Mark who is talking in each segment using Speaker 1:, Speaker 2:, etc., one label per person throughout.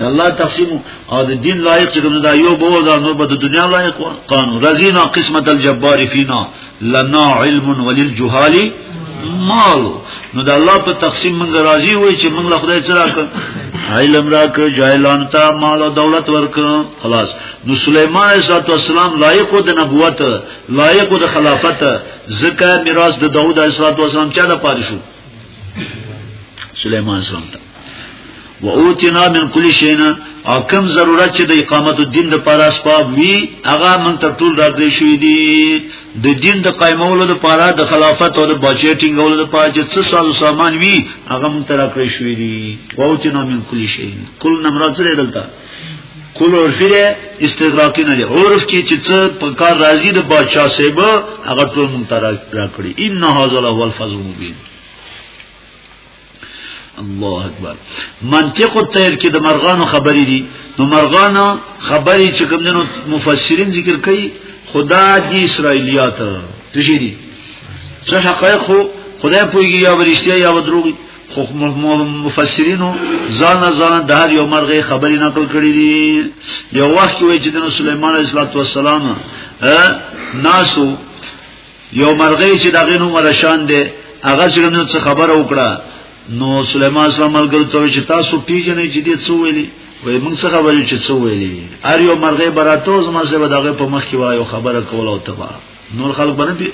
Speaker 1: د الله تقسیم او د دین لایق چې کوم دا یو بو دا نو به د دنیا لایق قانون رزینا قسمت الجبار فینا لنا علم وللجهال مال نو د الله په تقسیم موږ راضي وای چې موږ له خدای سره کړ علم راک جاهلان ته مال او دولت ورک خلاص نو سليمان عليه السلام لایق د نبوت لایق د خلافت زکه میراث د داوود علیه السلام چا د پاره شو سليمان السلام ته و اوتینا من کل شینا او کم ضرورت چې د اقامت الدین د پاره اسباب وی هغه من ته ټول راځي شوې دي د دین د قائمولو د پاره د خلافت او د بچټینګ ولو د پاره چې څه سال سامان وی هغه من ته راکړې شوې دي و اوتینا من کل شینا کل نمرات لري دلته کول عرفی دی استدراکی نه دی عرف کې چې څه په کار راځي د بادشاہ صاحب هغه ټول مونږ ته راکړي ان هاذا له الفضل مبین الله اکبر منطق الطير کې د مرغانو خبرې دي نو مرغانو خبرې چې کوم دنو مفسرین ذکر کوي خدا دی اسرایلیات تشری څه حقایق خو خدای پویږي یا ورشتیا یا ودروغي خو مفسرینو ځان ځان د هر یو مرغه خبرې نقل کړې دي یو وخت وی چې د سليمان عليه السلام ناسو یو مرغه چې دغه نو مرشان دی هغه څنګه څه خبره وکړه نو سليمان اسلام ملګرو ته چې تاسو پیژنې چې دې څه ویلي وای موږ څه خبرې چې څه ویلي ار یو مرغه براتوز ما زه به دغه په مخ کې وایو خبره کوله او تبا نور خلق باندې پی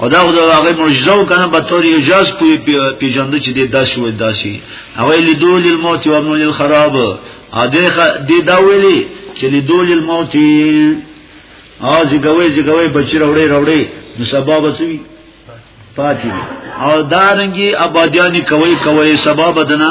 Speaker 1: او دا خو دا هغه معجزه او کنه په تور اجاز پوی پیجند چې د داسې و داسې هغه لیدول الموت او ابن الخراب ا دې دا ویلي چې لیدول الموت ا زګوي زګوي بچی راوړي راوړي نو سبب سوي پاتې او دارنګي ابادیانی کوي کوي سبب دنا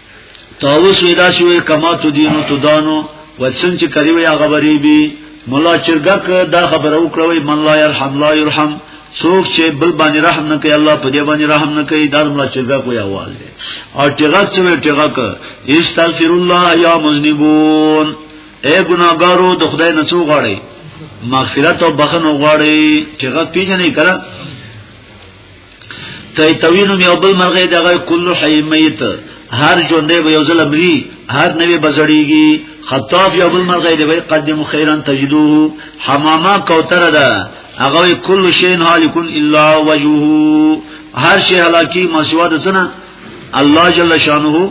Speaker 1: تاوس ودا شوی کما تو دینو تو دانو وڅن چې کړي وي هغه بری بي مولا چرګک دا خبره وکړوي من لا يرحم لا يرحم څوک چې بل باندې رحم نه کوي الله په دې باندې رحم نه کوي دا مولا چرګک وي आवाज دی او چرګک چې وي چرګک استغفر الله يا مذنبون اے ګناګارو د خدای نه څو غواړي مغفرت او بخنه غواړي چرګک پیژنې کړه تای توینو یو بل مرغه دغه کل حی میت هر ژوندې به یو ځل مري هر نوې بزړیږي خطاف یو بل مرغه دی وای قدم خیرن تجدوه حمامه کوتره ده هغه کل شین هالکون الا وجهه هر شی هلاکی مسوا د سنا الله جل شانه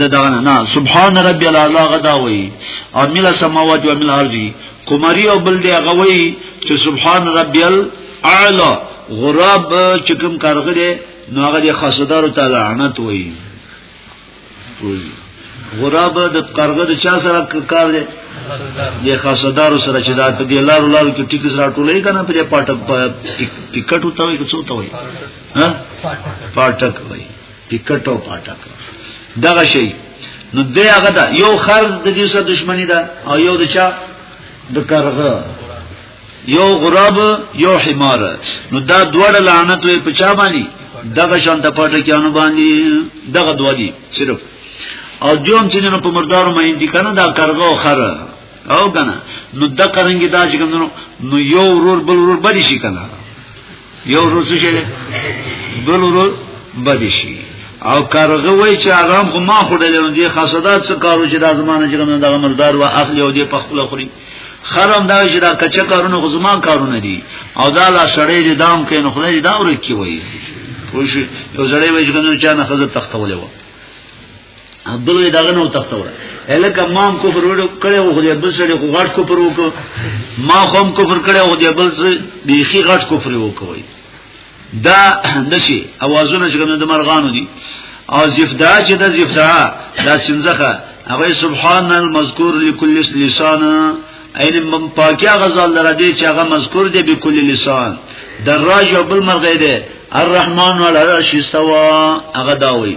Speaker 1: د دغه نه سبحان ربي الاعلى غدا وي او مل سماوات او مل ارضي کومری او بل دی هغه وي چې سبحان ربي اعلی غراب چې کوم کارغه دی نو هغه د خاصدارو ته لعنت وایي غراب د کارغه د چا سره کار دی د خاصدارو سره چې دا په دې لارو لارو کې ټیک سره ټولې کنه په دې پټک ټیکټ وته وي څه وته وي ها پټک وي ټیکټ او پټک دغه شی نو دې هغه دا یو خر د دې سره دښمنی ده او یو د چا د کارغه یو غراب یو حمار نو دا دوړه لعنت وي په چا باندې دغه شان د پټه کېانو باندې دغه دوه دي صرف او جوم چې نو په مردارو مې دي کنه دا کرغه او خره او کنه نو د قرنګي دا چې کنه نو یو ورور بل ورور بدی شي کنه یو ورور څه شي بل ورور بدی شي او کارغه وای چې آرام خو ما خړلې دي خاصدات څه کارو چې د زمانه جګنه د مردار و اخلي او دې په خپل خوري خرم دا چې دا کچا کارونه خو زما کارونه دي او دا لا سړی دې دام کین خدای دې دا ورکی وای خوش یو سړی وای چې کنه چا نه خزه تختولې و عبد الله داغه نو تختوره الکه مام کفر وړو کړي او خدای بل سره خو غټ کفر وکړ ما هم کفر کړي او خدای بل سره بیخي غټ کفر وکوي دا دشي اوازونه چې کوم د مرغانو دي او زفدا چې د زفدا دا سنځخه هغه سبحان المذکور لكل لسان اين من پاکیا غزل لره دي چې هغه مذکور دي به کل لسان دراج او بل مرغې دي الرحمن والعرش استوا هغه داوي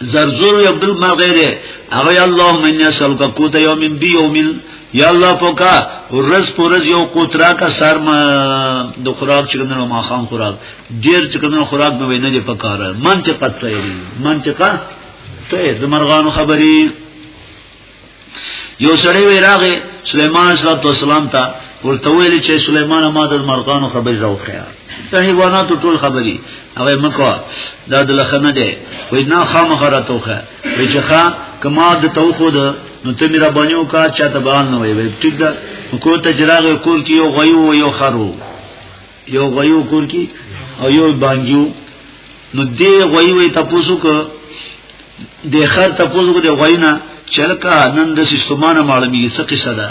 Speaker 1: زرزور یو بل ما غیره هغه یا الله من یسلک قوت یوم بی یوم یا الله پوکا ورځ پرځ یو قوت را کا سر ما د خوراک چکنه ما خام خوراک ډیر چکنه خوراک مې نه دی پکاره منطقه ته منطقه ته د مرغانو خبرې یو سړی وی راغی سليمان صلی الله علیه وسلم ته ورته ویل چې سليمان ما د مرغانو خبرې راوخیا ته حیواناتو ټول خبرې هغه مکو دا د لخنه دی وای نه خامخه راتوخه وای چې ښا کما د توخو ده نو ته میرا باندې وکا چاته بیان نه وای ټیک ده کو ته جراغ کول کې یو غيو یو خرو یو غیو کور کی او یو بانګیو نو دی غوی وی تاسو کو د خر تاسو کو د غوینا چلکا نن د سیستمانه معلومیږي څه قصه ده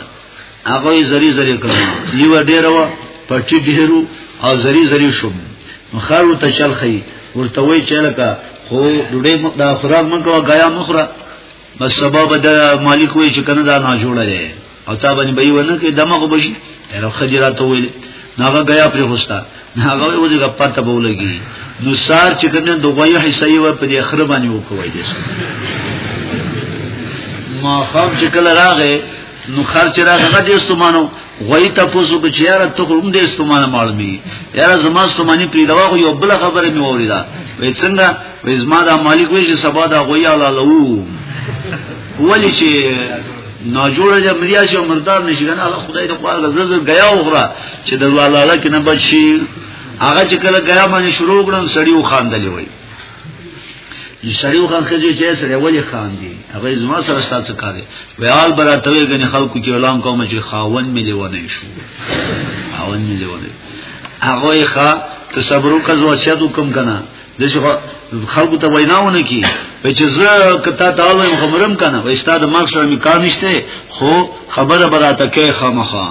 Speaker 1: هغه زری زری کړو یو ډیر و پټی ډیرو او زری زری شو خر ته چل خی ورته وی چلکا خو ډوډۍ د خوراک مکو غیا مخره بس سبب د مالک وی چې کنه دا نه جوړه ده او تا باندې به ونه کې دماغ بشي هر خجرات ویل ناغه غیا پر هوستا ناغه وځي غپا ته بولګي نو سار چې کنه د غوي حصہ یې ور په دې اخر باندې وکوي دي ما خام چې کله راغې نو خرچ راغې غدې استمانو وای تاسو کو چیرې ته هم دې استمانه معلومي یاره زما استمانه پری دا خو یو بل خبره مې وریدا وای څنګه وای زما دا مالک وای چې سبا دا غوی علا لو ولی چې نا جوړه چې مریا شي مردار نشي کنه الله خدای ته قوال غزز غیا وغرا چې د الله لاله کې نه بچي هغه چې کله غیا باندې شروع کړم سړی وخاندلې وای سړی وخان خځه چې سره ولی خان دی هغه زما سره ستاسو کار دی ویال براتوي غني خلکو کې اعلان کوم چې خاون مې لیونه شو خاون مې لیونه هغه یې ښا ته صبر وکړو چې دوی کوم کنه د خلکو ته ویناونه کی چې زه کته تا وایم خبرم کنه و استاد مخ سره می کار نشته خو خبره براته کې خامخا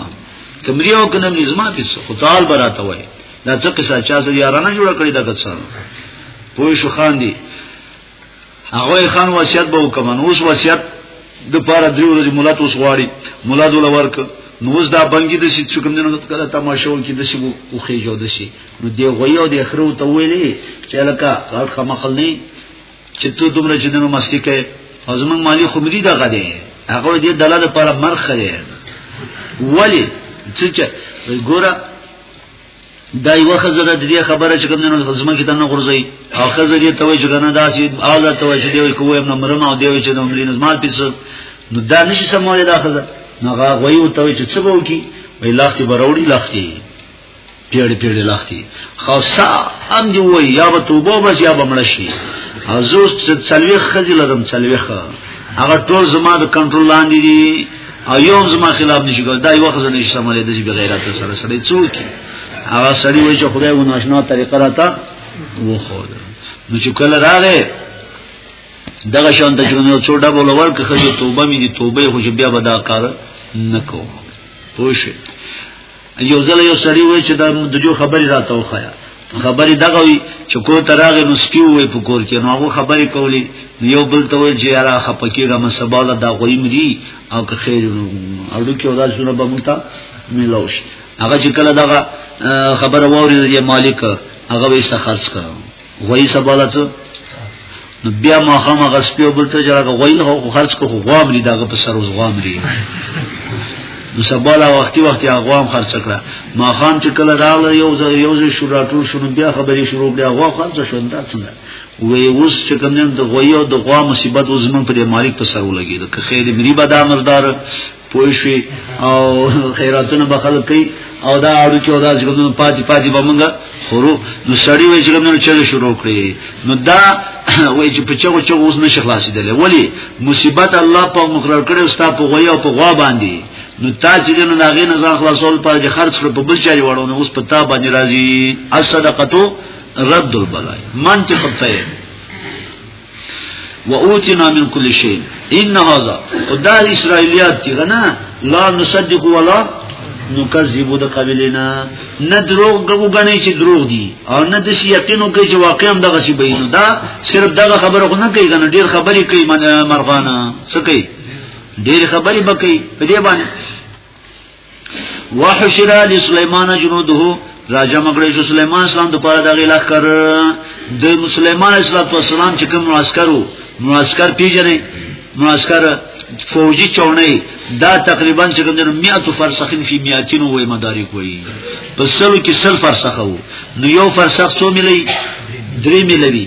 Speaker 1: کمریو کنه نظم پیسو خو تعال براته وای دا څه قصه چا سره یارانه جوړ کړی دا کسان پوه شو خان دی هغه خان وصیت به وکم نو اوس وصیت د پاره دریو ورځې مولا ته اوس غواړي مولا دوله ورک نو اوس دا بنګي د شي چې کوم نه کړه تماشو کې د شي او خې جو د شي نو دی غوي او د اخرو ته ویلې چې لکه کار خمخل نه چې ته دومره چې دنو مستی کې ازمن مالی خمری دا غدي هغه دې دلاله پر مرخ دی ولی چې ګوره دا یو خزر د دې خبره چې کوم نه خزمه کې تنه غورځي او خزر یې توي چې کنه دا سید اعلی توي چې دی کوی نو مرم او دی چې نو ملي نظمات پیس نو دا نشي سمول دا خزر نو هغه غوي او توي چې څه وو کی وی لاختي بروړي لاختي پیړې پیړې لاختي خاصه هم دی وای یا به توبه بس یا به مړ شي حضور څلوي خزل لرم څلوي هغه ټول زما د کنټرول لاندې دي او یو هم زما خلاف نشي کول دا یو خزه نشي سمولې د بی غیرت سره سره څوک هغه سړی وای چې خدای و ناشنا طریقه راته و خو نو چې کله راغې دغه شان ته چې نو څو ډبل ورکه خځه توبه مې توبه خو بیا به دا کار نکوم پوه شئ یو ځل یو سړی وای چې د جو خبرې راته وخایا خبرې دغه وی چې کو تراغه نو سپیو وای په کور کې نو هغه خبرې کولې یو بل ته وای چې یاره خپکیږه ما سباله دا غوی مری او که خیر او د کې ودا شنو به مونږ ته ملوش هغه چې کله دغه خبره ووري د مالک هغه وې څخه خرڅ کړو غوی سباله څه نو بیا ما خامه غسپیو بل ته جره غوی خو خرج کو غوام لی دغه په سر غوام لی نو سباله وختي وختي غوام خرج کړه ما خام چې کله راغله یو ځای یو ځای شو راټول شو بیا خبرې شروع کړه غوا خرج شو دا څنګه وې اوس چې کوم د غوی او د غوا مصیبت اوس موږ په مالک په سر ولګي د خیر مری بادامردار پوه شي او خیراتونه به خلک کوي او دا اړو کې او دا چې کوم پاتې پاتې به مونږه خورو نو سړی وای چې کوم نو چل شروع کړي نو دا وای چې په چغو چغو اوس نشه خلاصېدل ولی مصیبت الله په مقرر کړي او ستا په غوي او په غوا باندې نو تا چې نو لاغې نه ځان خلاصول پر دې خرج کړ په بل چاري وړو نو اوس په تا باندې راځي الصدقه رد البلاء من چې پته و اوتینا من کل شین ان هذا دا اسرائیلیات دی نه لا نصدق ولا نکذب د قبلنا نه دروغ وګڼي چې دروغ دي او نه د شي یقینو کې چې واقعا دغه شی بینو دا صرف دغه خبره خو نه کوي کنه ډیر خبرې کوي مرغانا څه کوي ډیر خبرې بکې په دې باندې وحشر لسليمان جنوده راجا مګړې شو سليمان اسلام د پاره دغه لخر د مسلمان اسلام په سلام چې کوم معسكرو معسكر پیژنې معسكر فوجي چونه دا تقریبا چې کوم د 100 فرسخین فی 200 وې مدارک وې په سلو کې سل فرسخه وو نو یو فرسخ څو ملي درې ملوي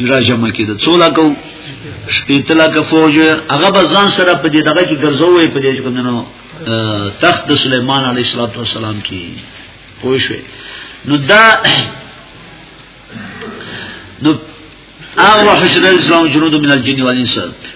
Speaker 1: راجمع کېده څو لکه شپېته لکه فوج هغه به ځان سره په دې دغه کې ګرځوي په دې کوم نو تخت د سليمان عليه السلام کې پوه شو نو دا نو هغه حشر الاسلام جنود من الجن والانس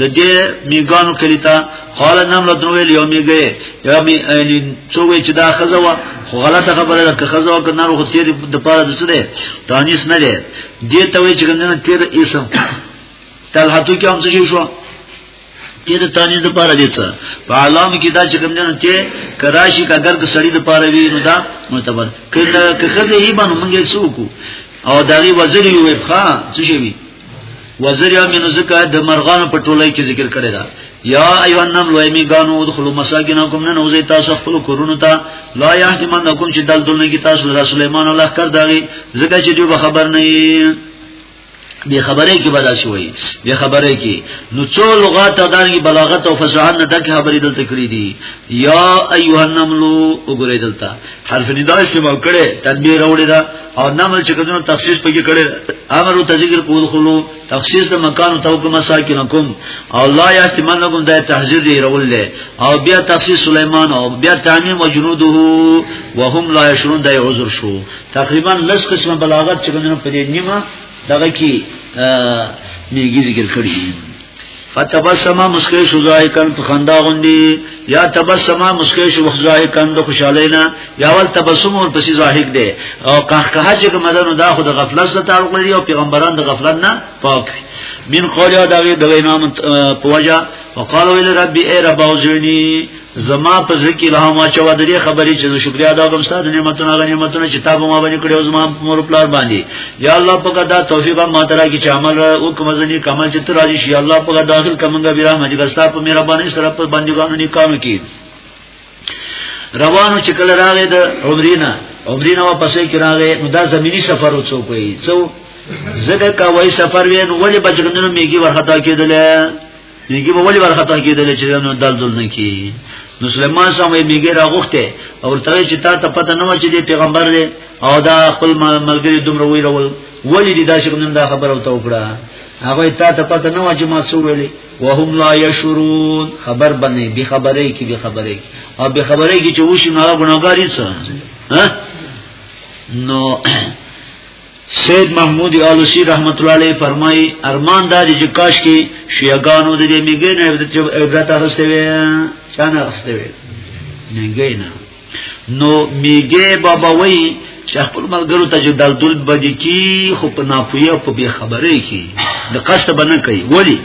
Speaker 1: د دې میګانو کلیتا قال نمل درویل یو میګه یا می یعنی څو وی چې دا خزه وا خو غلطه خبره ده که خزه وا کنه روغ سیر د پاره د څه ده تانیس نه ده دې ته وی چې کنه تیر اسم تلحتو کې هم څه شو تیر تانیس د پاره دې څه په علام کې دا چې کنه چې کراشي کا ګرد سړی د پاره وی نو دا معتبر کله که خزه هی باندې مونږه څوک او دغه وزیر یو ښا څه شي وزریا من زکا د مرغانو په ټولۍ کې ذکر کړی دا یا ایو النمل و ایمیگانو ادخلوا مساکنکم نن وزی تاسو خپل کورونو ته لا یحتمنکم چې دل دل نه کی تاسو رسول سليمان الله کړ داغي زکه چې دوی خبر نه بی خبره کې بدا شوی بی خبره کې نو څو لغات اداري بلاغت او فصاحت نه دغه خبرې دلته کړې دي یا ایوه النملو وګورئ دلته حرف ندا استعمال کړي تدبیر وروړي دا او نمل چې کدنو تخصیص پکې کړي امر او تذکر کول خلو تخصیص د مکان او توکم ساکنکم او لا یستمنکم د تحذير دی رول له او بیا تخصیص سليمان او بیا تعمیم او جنوده وهم لا یشرون د عذر شو تقریبا لس قسمه بلاغت چې کدنو په دې نیمه دغه کې میږي ذکر کړی فتبسم مسکی شو زایکن په خندا غوندي یا تبسم مسکی شو زایکن د خوشاله نه یا ول تبسم ور پسې زاهق دی او قهقه چې مدنو دا خو د غفلت سره تعلق لري او پیغمبران د غفلت نه پاک من قول دا وی د وینا په وجه وقالو ال ربي ای رب اوزنی زما په زړه کې الهام واچوه د دې خبرې چې زه شکریا ادا کوم ستاسو نعمتونه غو نعمتونه چې تاسو ما باندې کړو زما مور پلار باندې یا الله په دا توفیق ما ترا کې چې عمل او کوم ځنی کمال چې تر راځي شي الله په داخل کومګه بیره مجګه ستاسو په مهرباني سره په باندې غوښنه نکانو کې روانو چې کله راغې د عمرینا عمرینا و پسې کې راغې نو دا زمینی سفر وڅو کوي څو زګه کا وای سفر وین ولې بچګندنو میږي ورختا کېدل میګي به ولې ورخطا کېدل چې نو دلدل نه کی نو سليمان صاحب یې میګي راغوخته او ته چې تا ته پته نه و چې پیغمبر دی او دا خپل ملګری دومره ویرول ولې دې دا شګنن دا خبره او ته وکړه هغه تا ته پته نه واجب ما څو ویلې وهم لا یشرون خبر باندې به خبرې کې به خبرې او به خبرې کې چې وښینه غناګاری څه ها نو سید محمود آلوسی رحمت الله علیه فرمای ارمان دا دی چې کاش کې شیعاګانو د دې میګې نه عبرت اخستې وي چانه اخستې وي میګې نه نو میګې بابا وای چې خپل ملګرو ته چې دلدل بدی کی خو په ناپوهه په بی خبرې کی د قصد بنه کوي ولی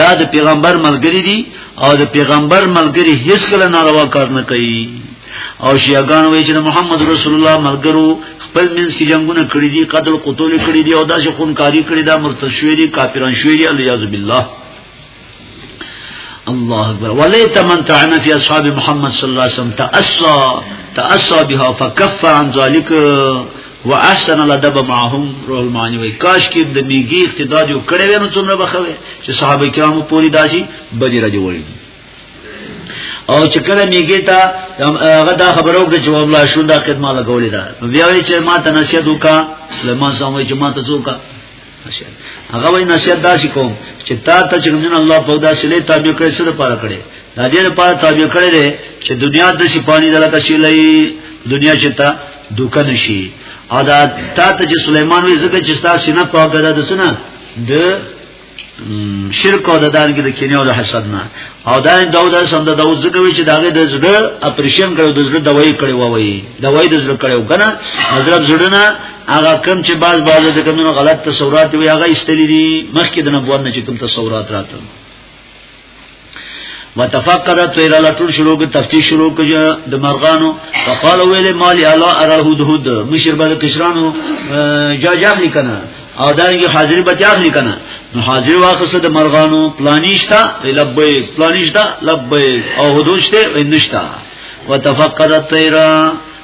Speaker 1: دا د پیغمبر ملګری دی او د پیغمبر ملګری هیڅ کله ناروا کار نه کوي او شیعاګان وایي چې محمد رسول الله ملګرو خپل منځ کې جنگونه کړی دي قتل قتل کړی دي او دا چې خونکاری کړی دا مرتد شوی دي کافران شوی دي الیاذ بالله الله اکبر وليت من تعن في اصحاب محمد صلى الله عليه وسلم تاسى تاسى بها فكف عن ذلك واحسن الادب معهم روح المانی وای کاش کې د میګي اقتدا جو کړي ونه څومره بخوي چې صحابه کرامو پوری داسي بدی را جوړي او چې کله میګي ته هغه دا خبرو کې چې والله شو دا خدمت لګولې ده بیا وی چې ما ته نصیحت وکا لمن سموي چې ما ته څوکا هغه وای نصیحت داسې کوم چې تا ته چې موږ الله په داسې لې تابع کړې سره پاره کړې دا دې لپاره تابع کړې دې چې دنیا د شي پانی دلته شي لې دنیا چې تا دوکه نشي او دا تا ته چې سليمان وې زکه چې تاسو نه پاګه ده دسنه د شرک او د دان کې د کینې او د حسد نه او دا داوود سم د داوود زکه وی چې داغه د زړه اپریشن کړو د زړه دوايي کړو وایي دوايي د زړه کړو کنه حضرت زړه نه هغه کم چې باز باز د کمنو غلط تصورات وي هغه استلی دي مخکې د نبوت نه چې کوم تصورات راته وتفقد طير لټول شروع ک تفتیش شروع ک د مرغانو فقال ویل مالی الا ارى الهدهد مشر بعد کشرانو جا جاهلی کنه او دا یو حاضر به تاخلی کنه نو حاضر واخصه د مرغانو پلانیشتا لبیک پلانیشتا لبیک او هدوشته نشتا وتفقد الطير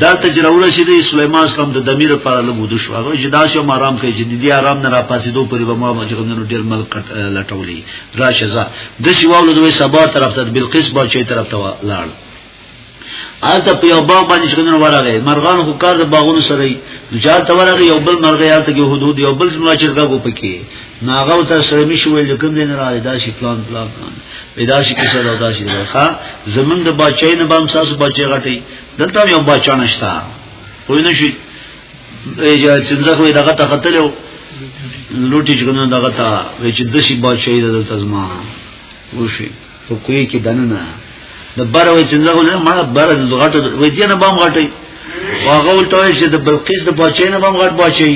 Speaker 1: دا تجربه چې د سليمان اسلام د دمیر لپاره لګود شو هغه چې دا شو آرام کوي چې د دې آرام نه را پاسې دوه پرې به ما باندې کومنو ډیر مل لټولې راشه ځه د شیوالو دوی سبا طرف ته بلقیس با چې طرف ته لاړ آلته په یو باغ باندې چې کومنو ورغی مرغان خو کار د باغونو سره یې ځا ته ورغی یو بل مرغ یې آلته کې حدود یو بل سملا چې راغو پکې ناغو ته سره مشي ویل کوم دین راځي دا شي پلان پلان پلان پیدا شي کې سره دا شي ښا زمونږ د بچای نه بام ساس بچی غټي دلته یو بچا نشتا وای نه شي یا څنګه خو دغه ته خطلو لوټی چې کنه دغه ته چې د شي بچای دلته زما وشي په کوی کې دننه د بر وې چې زغه نه ما بر د غټه وې دې نه بام غټي هغه ولته چې د بلقیس د بچی نه بام غټ بچی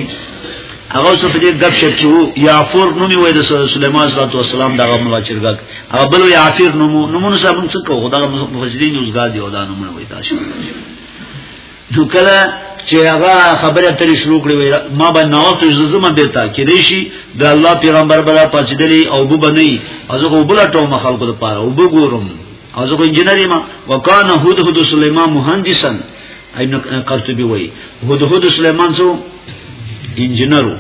Speaker 1: هغه څه په دې غب شپ چې یا فور نومي وې د سليمان صلی الله علیه وسلم دغه ملا چرګک هغه بل یا فیر نومو نومونه صاحب څه کو خدای مفسرین اوسګا دی او دا نومونه وې تاسو نو کله چې هغه خبره ترې شروع کړې وای ما به نو وخت زما به تا کې دی شي د الله پیغمبر بلا پاتېدلی او بو بنئ او زه کو بلا ټو مخالکو د پاره او بو ګورم او زه کو انجنیر ما وکانه هود هود سليمان مهندسن ابن قرطبي وای هود هود سليمان څو انجنیرو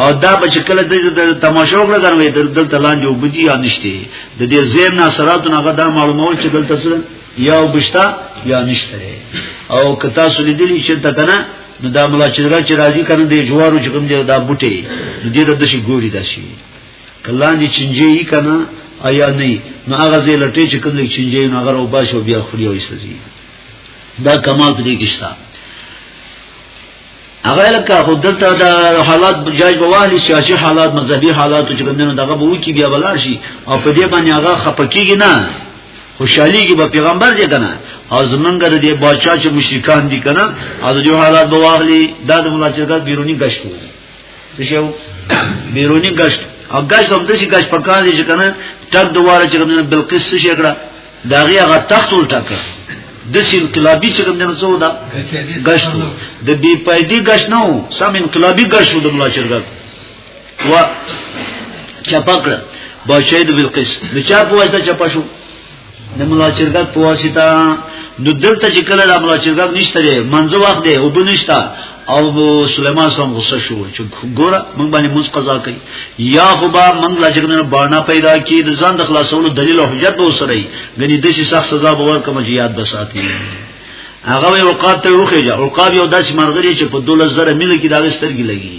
Speaker 1: او دا بچ کله د تماشا وکړه غنوي دلته لاندې وبدي یا نشته د دې زم نه سراتونه غدا معلومول چې دلته څه یا وبشتا یا نشته او که تاسو لیدلی چې دا کنه نو دا ملا چې راځي راځي کنه د جوارو چې کوم دی دا بوټي نو دې د شي ګوري داسي کله دې چنجي کنه آیا نه نو هغه زې لټې چې کوم لیک چنجي نو هغه او باشو بیا خوري او سزي دا کمال دې کېشتا هغه لکه خو دلته د حالات جاج بوالی سیاسي حالات مذهبي حالات چې کوم دغه به وکی بیا بلار شي او په دې باندې هغه خپکیږي نه خوشحالي کې به پیغمبر دې کنه او زمونږ د دې بادشاہ چې مشرکان دي کنه او د دې حالات به واغلي دا د ملاچرګات بیرونی گشت وو څه شو بیرونی گشت او گشت هم د شي گشت پکار دي چې کنه ټک دواره چې کوم بلقیس څه شي کړه دا غي هغه تخت ولټا کړ د سې انقلابي چې کوم نه څو دا گشت د بي پایدي گشت نه سم انقلابي گشت د ملاچرګات و چپکړه بچی د بلقیس نو چا په واسطه چپا شو د ملا چرګک په واسطه نو دلته چې کله د ملا چرګک نشته دی منځ وخت دی او بنشتا او سليمان سم غصه شو چې ګوره موږ باندې موږ قضا کوي یا خو با موږ لا چې نه بانا پیدا کی د ځان د خلاصولو دلیل او حجت به وسره وي غني د شي سخت سزا به ورکم چې یاد بساتي هغه وقاب ته وخیږي عقاب یو داسې مرغری چې په 12000 ملي کې داغه سترګې لګي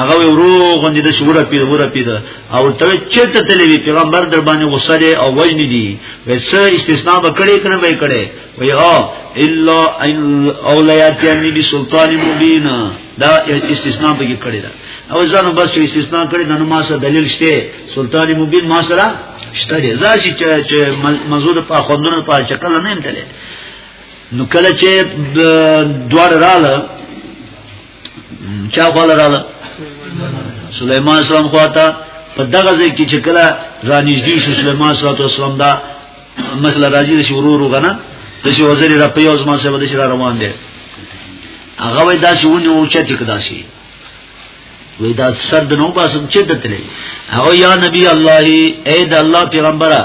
Speaker 1: هغه ورو غوندې د شوره پیر وره پیر او ته چرته تلوي پیغمبر در باندې وصله او وجنی دي وسه استثناء وکړي کنه به کړي وی او الا اولیات یعنی بی سلطان مبین دا استثناء به کړي دا او ځانو بس چې استثناء کړي د ما سره دلیل شته سلطان مبین ما سره شته ځاسي چې مزود په خوندونو په شکل نه امتله نو کله چې دوار رااله چا خواله رااله سليمان اسلام خواته په دغه ځای کې چې کله رانیږدې شو سليمان صلی الله علیه وسلم دا مثلا راځي د شورو روغنه د شي وزیر را په یوز ما سره د شي روان دي هغه وای دا شي ونی او چت کدا شي وای دا سر د نو باسم چې دتلې او یا نبی الله اے د الله پیغمبره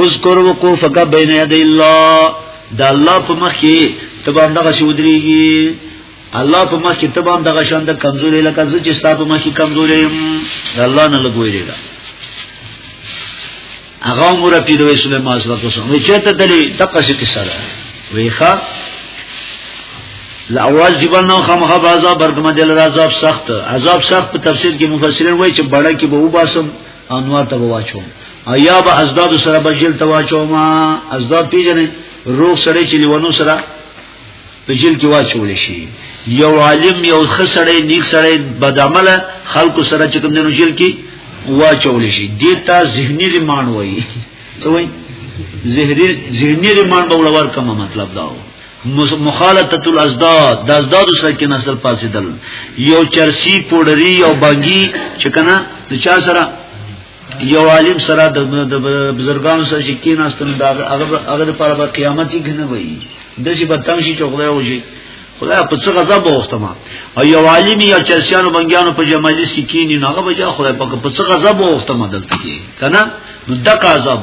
Speaker 1: اذکر وقوفک بین یدی الله د الله په مخ کې تبه دغه شودريږي الله په مخ کې تبام دغه شان د کمزوري لکه زه چې ستاسو مخ کې کمزوري يم الله نه لګوي دا هغه عمر په دوی سليمان صلی الله علیه وسلم چې ته دلی دغه څه کیسه ده وی ښا لاواز جبل نو خامخا بازا برګم دل عذاب سخت عذاب سخت په تفسیر کې مفسرین وایي چې بڑا کې به وباسم انوار ته واچوم ایا به ازداد سره بجل ته واچوم ازداد پیژنې روح سره چې لیونو سره په جیل کې واچول شي یو عالم یو خسړې نیک سړې بدعمله خلق سره چې کوم دینو جیل کې واچول شي دیتا ذهنی ریمان وای څه وای زهري ذهنی ریمان به ولور کوم مطلب داو مخالطه الازداد د ازداد سره کې نسل فاسدل یو چرسی پوډری او بانګي چې کنه د چا سره یو عالم سره د بزرګانو سره چې کیناستن دا هغه د پاره به قیامت یې کنه وي د شي په تنګ شي چې خدای وږي خدای په څه غضب وخته ما او یو عالم یا چرسیانو بنګیانو په جمالیس کې کینی نه هغه به خدای په څه غضب وخته ما دلته کې کنه نو دغه عذاب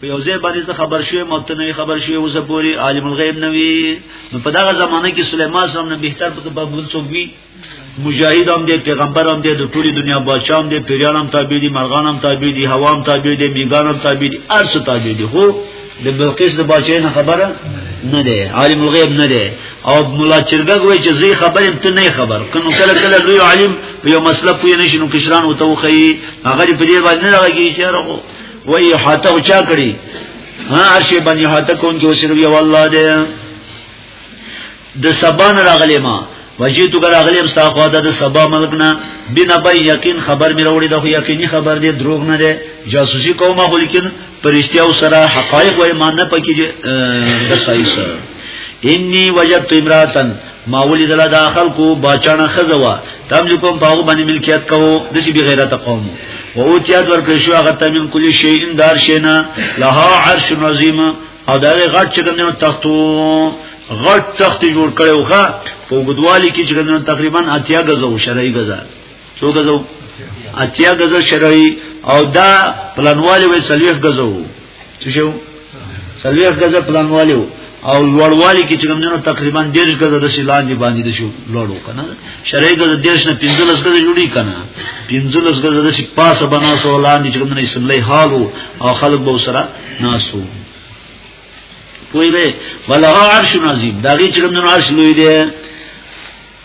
Speaker 1: په یو ځای باندې څه خبر شوی ماته نه خبر شوی اوس پوری عالم الغیب نه وی نو په دغه زمانه کې سليمان سم نه بهتر په بابل څوک وی مجاهد هم دی پیغمبر هم دی د ټولي دنیا بادشاہ هم دی پیران هم تابع دي مرغان هم تابع دي هوا هم تابع دي میګان هم تابع دي ارس تابع دي خو د بلقیس د بادشاہ نه خبره نه دی عالم الغیب نه دی او مولا چرګ وای چې زی خبر ته نه خبر کنو کله کله لوی عالم په یو مسله پوی نشي نو کشران وته وخی هغه په دې باندې نه راګی چې راغو وای حتا او چا کړی ها عرش باندې حتا کون کې وسره یو الله دې د سبان راغلی ما وجیتو کرا غلی مستا خو د سبا ملک نه بنا به یقین خبر مې وروړي دا خو یقیني خبر دی دروغ نه دی جاسوسي کومه خو لیکن پرشتیا او سره حقایق وای مان نه پکې د سایس انی وجدت امراتن ما ولید لا دا خلکو باچانه خزوا تملکم پاغو باندې ملکیت کوو د سی بغیرت قوم او اوتیات ورکړ شو هغه تمن کلی شی ان دار شینا لها عرش عظیم او دا غټ چې کوم تختو غټ تخت جوړ کړو ښا په ګدوالي کې چې کوم تقریبا اتیا غزو شرعي غزا څو غزو اتیا غزو شرعي او دا پلانوالي وې سلويخ غزو څه شو سلویخ غزه پلان والیو او لوړوالی کې چې کوم جنو تقریبا 10 غزه د شیلان دی باندې د شو لوړو کنه شرعي غزه 10 نه 15 غزه جوړی کنه 15 غزه د شي پاسه بنا سو لاندې چې کوم نه اسمبلی حالو او خلک به سره ناسو پوی دی ولا عرش عظیم دا غي چې کوم جنو عرش لوی دی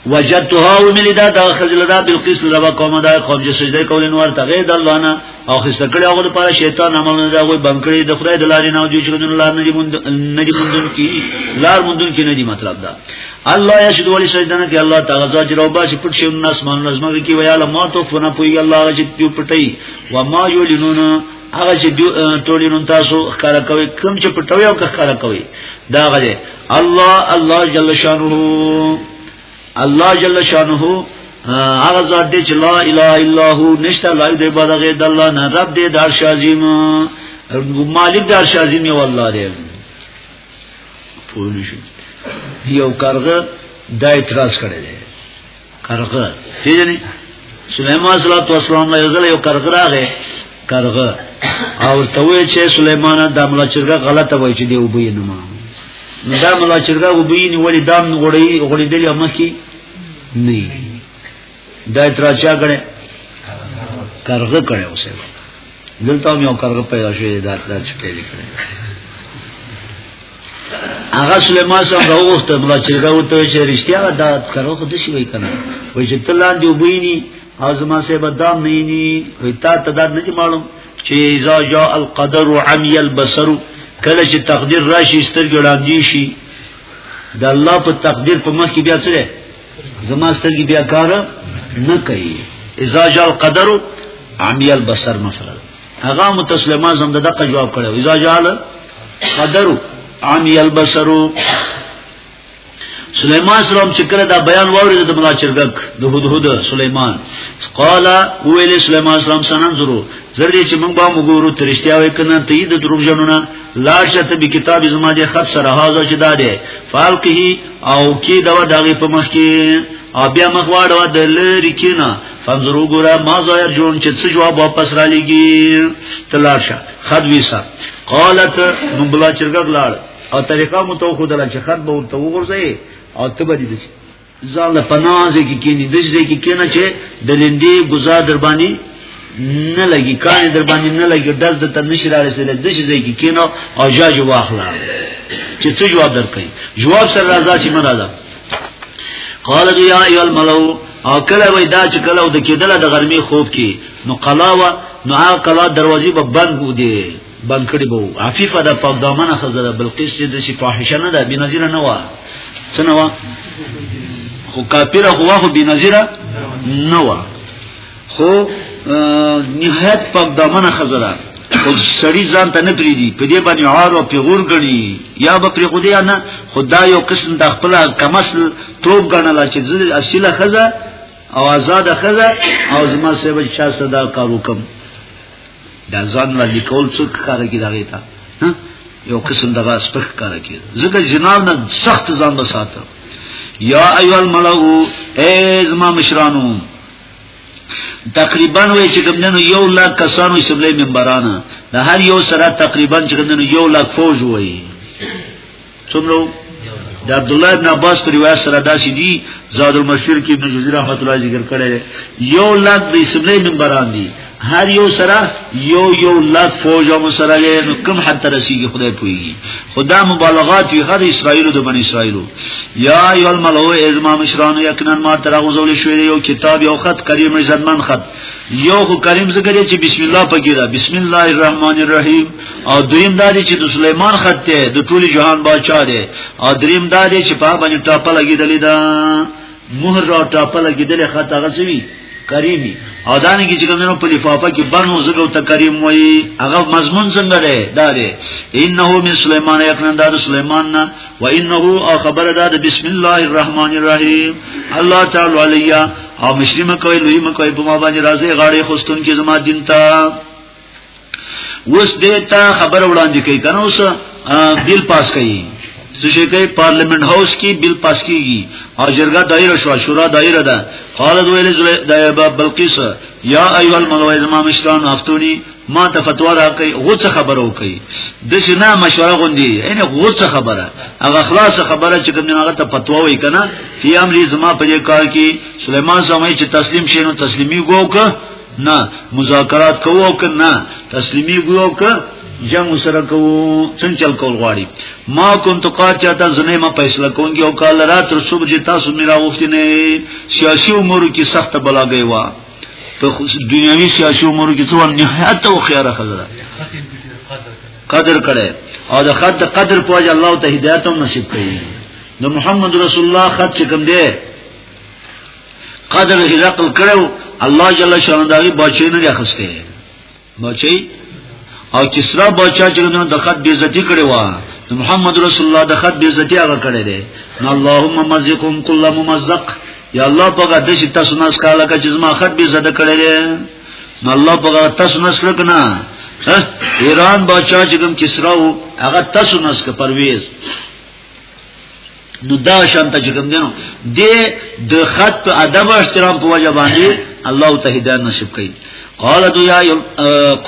Speaker 1: وجدتها وملدا دا خزل دا بالقیس لبا قوم دا قوم چې سجده کولین ورته غیر د الله نه او خسته کړي هغه لپاره شیطان عمل نه دا وي بند کړي د خدای د لارې نه جو چې د لار نه دی مونږ نه دی مونږ کی لار مونږ کی نه دی مطلب دا الله یشهد ولی سجده نه کوي الله تعالی ځا چې رو باسي پټ شي ناس مان نظم کوي ویا له ما تو فنا پوي الله چې پیو پټي و ما یولینون هغه چې ټولینون تاسو ښکارا کوي کوم چې پټوي او ښکارا کوي دا غره الله الله جل شانه الله جل شانه هغه ذات دی چې لا اله الا هو نشته لا دی بدغه د الله نه رب دې دار شازیم مالک دار شازیم یو الله دی پوه نشو یو کارغه دا اعتراض کړی دی کرغه پیژنې سليمان صلی الله علیه وسلم له یوځل یو کرغه راغې کرغه او ته وې چې سليمان د املا چرګه غلطه وای چې دی وبې نه ما دا املا چرګه وبې نه ولې دام غړې غړې دلې امکی نه دا اعتراض چا کړي کرغه کړي اوسه دلته یو کرغه پیدا شوی دا دا چې پیدا کړي هغه سليمان سره راوغوښته بل چې راوته چې رښتیا دا کارو خو د شي وای کنه وای چې تلان دی وبینی او زما سه بدام نه ني وای تا ته دا نه معلوم چې اذا جاء القدر عمي البصر کله چې تقدیر راشي سترګې وړاندې شي د الله په تقدیر په مخ کې بیا څه ده زما سترګې بیا کار نه کوي اذا جاء القدر عمي البصر مثلا هغه متسلمان زم دغه جواب کړو اذا جاء قدرو عامی البصرو سليمان سلام چې کله دا بیان واورید د ملا چرګک د هدهد سليمان قال ویل سليمان سلام سننظرو زر دې چې موږ به وګورو ترشتیا وې کنه ته دې دروغ جنونه لا شته به کتاب زما دې خط سره حاضر چې دا دې فالقه او کې دا دغه په مخ کې او بیا مخ واړو د لری کینا فنظرو ګورا ما زایر جون چې څه جواب واپس را لګي تلاشه خد ویسا قالت نو بلا چرګک لاړ او طریقه مو تو خو دلته خد به ورته وګرځي او ته به دې ځان له پنازه کې کینی د ځای کې کینه چې د لندې گزار در باندې نه لګي کار در باندې نه لګي دز د تنشر رسېل د ځای کې کینه او جاج واخلا چې څه جواب درکې جواب سره راځي چې من راځم قال يا ايها الملو او کله وای دا چې کله د کېدله د غرمې خوب کې نو قلاوه نو هغه قلا دروازې به بند وو دي بند کړي بو عفیفه د پاک دامنه خزره بلقیس چې د شي فاحشه نه ده بنظیر نه و څنګه خو کافر هو هو بنظیر نه و خو نهایت په دمنه خزره خو سړی ځان ته نه پریدي په دې باندې عار او پیغور غړي یا به پرې خو دې نه خدا یو قسم د خپل کمسل توپ غنل چې د اصله خزه او آزاد خزه او زما سیب چا صدا کارو کم دا ځان باندې کول څه کار کې راغی تا یو قسم دغه سپک کار کې زګه جناب نه سخت ځان بساته یا ایو الملو ای زما مشرانو تقریبا وای چې کومنو یو لاک کسانو سبلې ممبرانه د هر یو سره تقریبا چې کومنو یو لاک فوج وای څومره د عبد الله ابن عباس پر روایت سره داسې دي زاد المشیر کې ابن جزیر رحمت الله ذکر کړی یو لاک د سبلې ممبران دي هر یو سره یو یو لک فوج او سره نو کم حد تر رسیدي خدای پوي خدا مبالغات وی هر اسرائیل د بن اسرائیل یا یل ملو ازما مشران یقینا ما تر غوزول شوی یو کتاب یو خط کریم عزتمن خط یو خو کریم ذکر چې بسم الله پکې دا بسم الله الرحمن الرحیم او دویم دا چې د سليمان خط ته د ټولي جهان بادشاہ دی او دریم دا چې په باندې ټاپه لګیدلې ده مهر را ټاپه لګیدل خطا غسوي کریمی او دانه کې چې کومو په لفافه کې بنو زګو ته کریم وای هغه مضمون څنګه ده دا ده انه من سليمان یقینا دا سليمان نه و انه او خبر ده بسم الله الرحمن الرحیم الله تعالی علیا او مسلمان کوي لوی مکوې په ما باندې راځي غاړي خوستون کې زما دین ته وس دیتا خبر وړاندې کوي کنه اوس بیل پاس کوي څه شي کوي پارلیمنت هاوس کې بیل پاس کیږي او جرګه دایره شو شورا دایره ده قالت ویل دایبه بلقیس یا ایها الملوی زما مشران افتونی ما ته فتوا راکړي غوڅه خبره وکړي د څه نه مشوره غوندي ان غوڅه خبره هغه خلاص خبره چې کوم هغه ته فتوا وای کنه فی امر زما په کار کې سليمان سمای چې تسلیم شینو تسلیمي ګوک نه مذاکرات کوو که نه تسلیمی ګو که جنگ سره کوو څنګه چل کول غواړي ما کوم تو کار چاته زنه ما فیصله کوونکی او کال رات تر صبح جتا سو میرا وخت نه سیاسي امور کې سخت بلاګي وا په دنیوي سیاسي امور کې څو نهایت او خیره خزره قدر کړي او د خد قدر پوجا الله ته هدایت هم نصیب کړي نو محمد رسول الله خد چې کوم دی قدر یې نقل کړو الله جل شانه دغه بچی نه اخسته بچی او کسرا بچا چې نو د خط بیزتی کړي وا محمد رسول الله د خط بیزتی هغه کړي دي نو اللهم مزقهم کل ممزق یا الله پاکه د شي تاسو نس کاله کا چې ما خط بیزته کړي دي نو الله پاکه تاسو نس لکنه ایران بچا چې کوم کسرا هغه تاسو نس ک پرويز نو دا شان ته کوم دینو د د خط په ادب احترام په وجه باندې الله ته هدایت نصیب کړي قال دو یا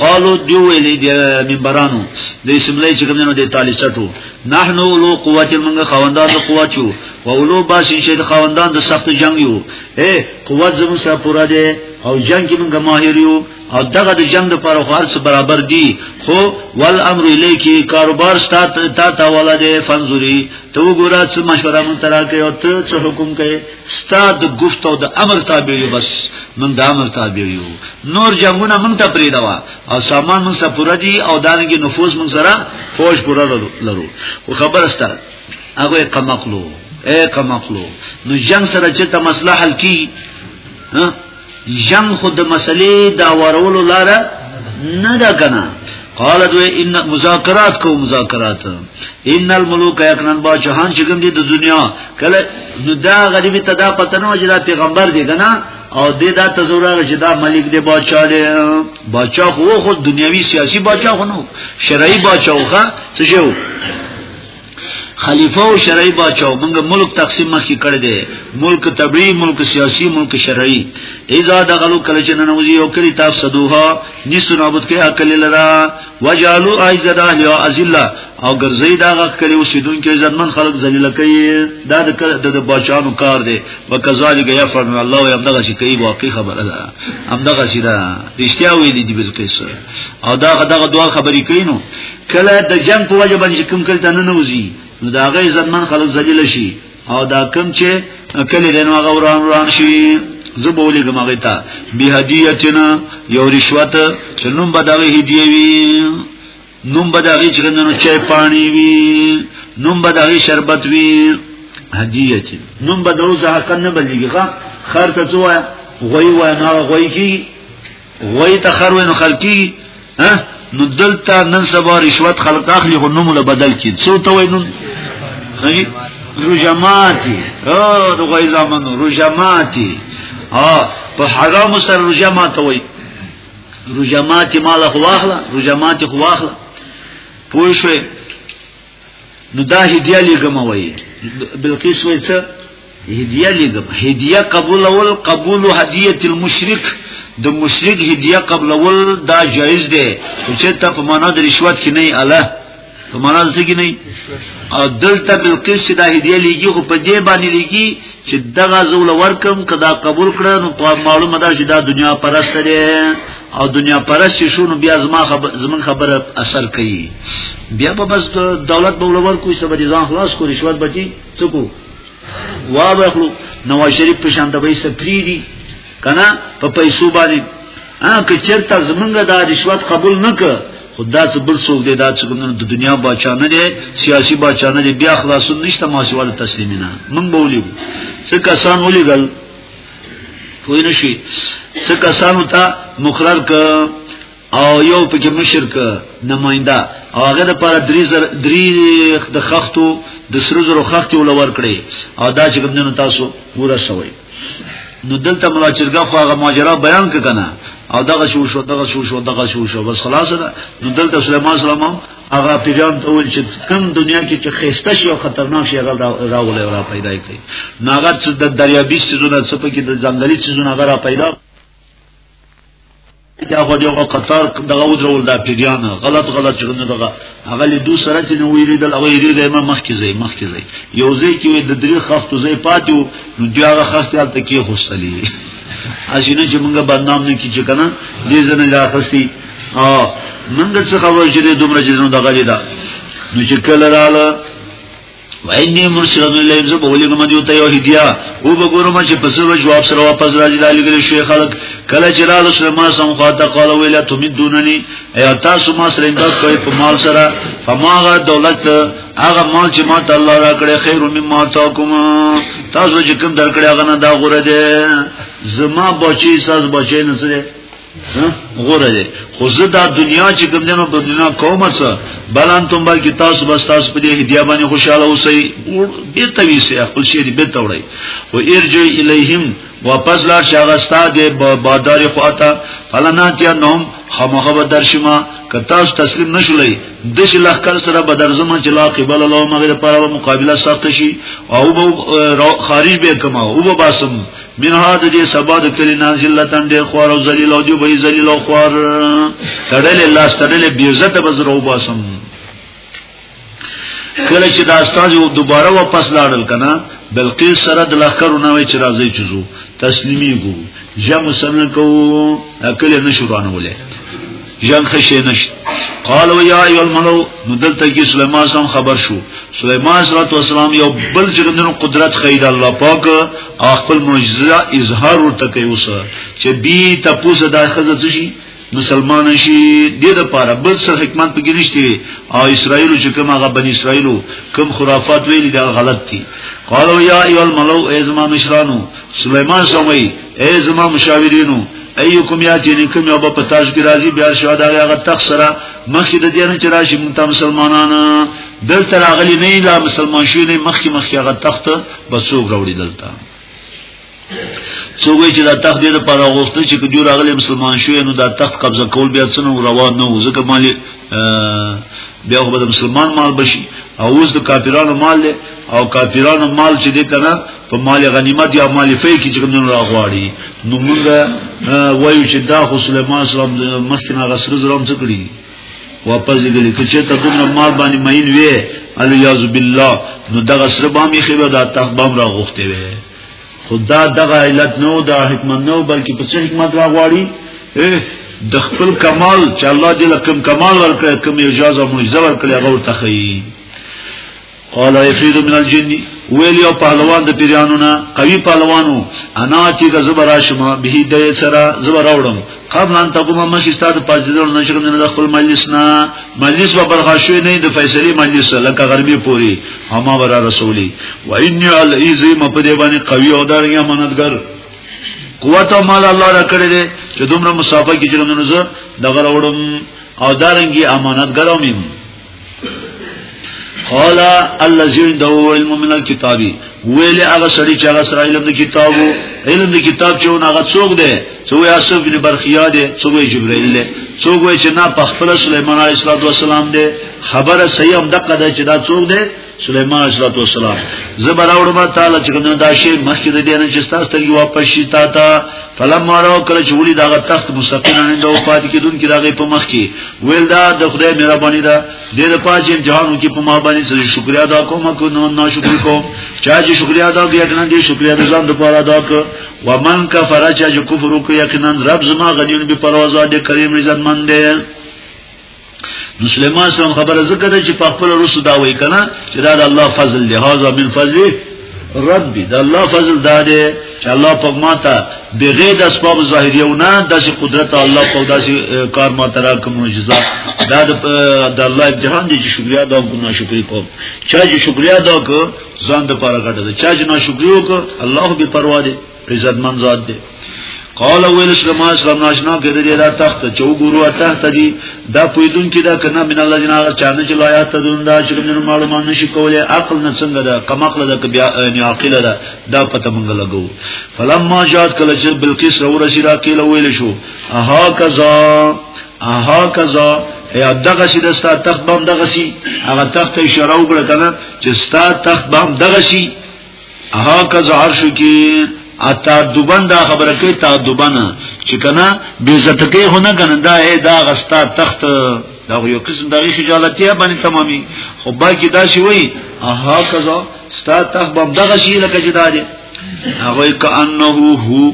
Speaker 1: قالو دیو ویلی دی منبرانو د اسمبلی چې کوم دینو د تالی سټو نحنو لو قوت منګه خواندان د قوت یو او لو باسي چې د خواندان د سخت جنگ یو اے قوت زموږ سره پورا دی او جنگ کې منګه ماهر یو او دغه د جنگ لپاره خو هرڅ برابر دي خو ول امر الیکی کاروبار ستات تا تا ولا دی فنزوری ته وګوره څه مشوره مون ترا کوي او ته څه حکم کوي ستاد گفت او د امر تابع یو بس من د امر تابع یو نور جنگونه مون ته پری دوا او سامان مون سره پوره دي او دانګي نفوس مون سره فوج پوره لرو خو خبر ستاد هغه قمقلو اے قمقلو نو جنگ سره چې ته مسله حل کی ها جنگ خود د مسلې دا ورولو لاره نه ده کنه قال دوی ان مذاکرات کو مذاکرات ان الملوک یقینا باچهان چې کوم دي د دنیا کله نو دا غریب ته دا پته نه چې دا پیغمبر دی کنه او دې دا تزورا چې دا ملک دی باچا دی باچا خو خو دنیوي سیاسي باچا خو نو شرعي باچا خو څه شو خلیفہ او شرعي باچا موږ ملک تقسیم مخکې کړی دی ملک طبيعي ملک سیاسي ملک شرعي اذا دغلو کله چې ننوځي او کړي تاسو صدوها نسو نابود کې عقل لرا وجالو عزت اهل او ازله او ګرځي دا غخ کړي او سیدون کې عزتمن خلق ذلیل کوي دا د باچانو کار دی وکذالک یفعل الله یبدغ شي کوي واقعي خبره ده همدغه شي ده رښتیا ویلي دي بالقصه او دا دغه دوا خبرې کوي نو کله د جنگ په وجه باندې کوم کله تنه نوځي نو دا غي زمن خلک ذلیل شي او دا کم چې کله دنو هغه وران وران شي زبولې ګمغه تا به هدیتنا یو رشوت چې نوم بدغه هدیه وی نوم بدغه چې نن چای پانی وی نوم بدغه شربت وی هدیه چې نوم بدو ځه حق نه بلګي ښا خر ته څو غوي و نه غوي کی وای ته خر وینو خلکی ها نو دلته نن سبا رشوت خلک اخلي خو نوم له بدل کی څو ته وینو هی رجماتی او د غوی زامنو رجماتی ها په حرام سره رجمات وای رجمات مال خو واخله رجمات خو واخله پوه شوئ نو دا هدیه لګم وای بلقیس وای څه هدیه لګم هدیه قبول اول قبول هدیه المشرک د مشرک هدیه قبول اول دا جایز دی چې ته په معنا د رشوت کې نه اله په معنا د څه کې نه او دلته بلقیس دا هدیه لګي خو په دې باندې لګي چې دغه زول ورکم کدا قبول کړه نو په معلومه ده چې دا دنیا پرست دی او دنیا پرست شونو بیا زما خبر زمون خبره اثر کوي بیا په بس دولت به ولور کوی سبا دي ځان خلاص کو رشوت بچي څکو وا بخلو نواز شریف په شان د وایسه پری دي کنه په پیسو باندې ها که چرته زمونږ دا رشوت قبول نک خدا څه بل څوک دی دا چې کوم د دنیا بچا نه دی سیاسي بچا نه دی بیا خلاصون نشته ما سیوا د تسلیم نه من بولیو څه کسان ولېګل کوی نشي څه کسان ته مقرر ک او یو پکې مشر ک نماینده او هغه د پاره درې زر درې د خختو د سرو زرو خختي ولور کړي او دا چې کوم تاسو پورا شوی نو دلته ملا چرګه خو هغه ماجرا بیان ک کنه او دغه شو شو دغه شو شو دغه شو شو بس خلاص ده نو دلته سليمان سلام هغه پیران ته ول چې کم دنیا کې چې خيسته شي او خطرناک شي هغه راولې را پیدا کړي نو هغه چې د دریابي سيزونه څپه کې د ځنګلي سيزونه هغه را پیدا چې هغه دی هغه قطار دغه ودرول دا پیډیان غلط غلط چرونه دغه هغه له دوه سره چې نو ویری د هغه یې د ما مخ کې ځای مخ کې ځای یو ځای کې د درې خفتو ځای پاتیو نو دی هغه خفت حالت کې هوستلی اجینه چې موږ بدنام نه کیږي کنه دې زنه لا خستی ا موږ څه خبر چې دومره چې نو دغه دی دا نو چې کله رااله وایي مرسلون لیم زه بولی کوم دیو ته یو هدیه او بګورم چې پس به جواب سره واپس راځي د لګل شي خلک کله چې را لسره ما سم خواته قال ویلا ته دونني ایا تاسو ما سره امداد کوي په مال سره فماغه دولت هغه مال چې ما ته الله را کړې خیر مما تاکم تاسو چې کوم درکړې هغه نه دا غوړه ده زما بچی ساز بچی نه سره غوره دی خو زه دا دنیا چې کوم دنو په دنیا کوم څه بلان تم بلکې تاسو بس تاسو په دې هدیه باندې خوشاله اوسئ به توی سي خپل شي به توړی و ارجو الیهم واپس لا شاغستا دې بادار خو اتا فلنات یا نوم خامخه به درشما که تاسو تسلیم نشولې د شي لخر سره به درځم چې لا قبل الله مغه لپاره مقابله سخت شي او به خارج به کما او به باسم من هاد دې سبا د کلی نازل لتن ډېر خوار او ذلیل او دی به ذلیل او خوار تړلې لاس تړلې بی عزت بزرو باسم کله چې دا استاد یو دوباره واپس لاړل کنه بلقیس سره د لخر نه وی چې راځي چزو تسلیمي ګو جام سره کو اکل نشورانه ولې جان خشه نشت قال و یا ای الملو مدلته کې سليمان سم خبر شو سليمان صلی الله وسلم یو بل جګندنو قدرت خید الله پاک خپل معجزه اظهار ورته کوي اوس چې بي تاسو د خزه شي مسلمان شي د دې لپاره بل څه حکمت پکې نشته او اسرایل چې کوم هغه بنی اسرایل کوم خرافات ویل دا غلط دي قالو یا ایو الملو ازما مشرانو سليمان سمي اے زما مشاورینو ايکم یاتینی کوم یو په تاج کې راځي بیا شهدا هغه تخ سره مخې د دین چې راشي مونږ ته مسلمانان دلته راغلي نه لا مسلمان شوی نه مخې مخې هغه تخت بسو غوړي دلته څوګه چې دا تخت دې لپاره غوښته چې کجور اغلی مسلمان شوی نو دا تخت قبضه کول بیا څنګه روا نه و ځکه مالی بیا خو به مسلمان مال بشي او اوس د کافرانو مال له او کافرانو مال چې دې کنه په مال غنیمت یا مال فی کې چې کوم راغواړي نو موږ وایو چې دا خو سليمان سلام مخکنه غسر زرم څه کړی واپس لګلی که چې ته کوم مال باندې مین وې الیاذ بالله نو دغه سره باندې خبره دا تخبام را غوښته وې خدا دغه علت نو دا حکمت نو بلکې په څه حکمت را غواړي د خپل کمال چې الله دې لکم کمال ورکړي کوم اجازه موجزه ورکړي هغه ورته خي قال عفريت من الجن ویل یو پهلوان د پیرانو نه قوي پهلوانو انا چې د زبر شما به د سره زبر راوړم قبل ان تقوم مخی ستاد پاجدل نشر من خپل مجلس نه مجلس به برخاشو نه د فیصله مجلس لکه غربي پوری اما ورا رسولي و ان العز مپدې باندې قوي او داري امانتګر قوت او مال الله را کړی دی چې دومره مسافه کې چې نن زه دغه وروړم او دارنګي امانتګر او مين قال الذين دعوا علم من الكتاب ویل هغه سړي چې هغه سره علم د کتابو علم د کتاب چې هغه څوک دی څو یاسو بن برخیا دی څو جبرائیل دی څو وای چې نه په خپل سليمان عليه السلام دی خبره صحیح هم دغه ده چې دا څوک دی سليمان عليه السلام زبر اور ما تعالی چې کنه دا شی مخکې د دینه چې تاسو ته واپس شي تا ته فلم راو کړ چې ولي دا تخت مستقینا نه او پات کېدون کې داغه په مخ کې ویل دا د خدای مهرباني ده د دې په چې جهانو کې په ما باندې چې شکریا ادا کوم کو نو نه شکر کوم چا چې شکریا ادا کوي کنه دې شکریا د ځان د پاره ادا کوي ومن کفر چا چې کفر وکړي یقینا رب زما غنیون به پروازه دې کریم عزت مند دی نو سليمان سلام خبره ذکر ده چې په خپل رسو دا وای کنه چې دا د الله فضل له هاذا من فضل ربي دا الله فضل دا دی چې الله په ماته بغیر د اسباب ظاهري او نه د قدرت الله په داسې کار ما ترا کوم معجزه دا د الله جهان دي چې شکریا دا کوم ناشکری کوم چا چې شکریا دا کو ځان د پاره کټه چا چې ناشکری وک الله به پروا دي عزت من ذات دی قال ویل اسلام اسلام ناشنا کې دې دا تخت چو ګورو تحت دي دا پویدون کې دا کنه من الله جنا چانه چې لا یات دون دا چې موږ معلومات نشي کولای عقل نه څنګه دا کم عقل دا بیا نه عاقل دا دا پته موږ لګو فلما جات کله چې بلقیس رو رسی را کې ویل شو اها کذا اها کذا یا دغه شي د ستا تخت بام دغه شي هغه تخت اشاره وکړه کنه چې ستا تخت بام دغه شي ها کز عرش کی اتا دوبن دا خبره کوي تا دوبن چې کنه بی عزت کوي هونه کنه دا اے دا غستا تخت دا یو قسم دا غیش جالتیا باندې تمامي خو باقي دا شی وای اها کزا ستا تخت بم دغه شی لکه چې دا دی هغه کانه هو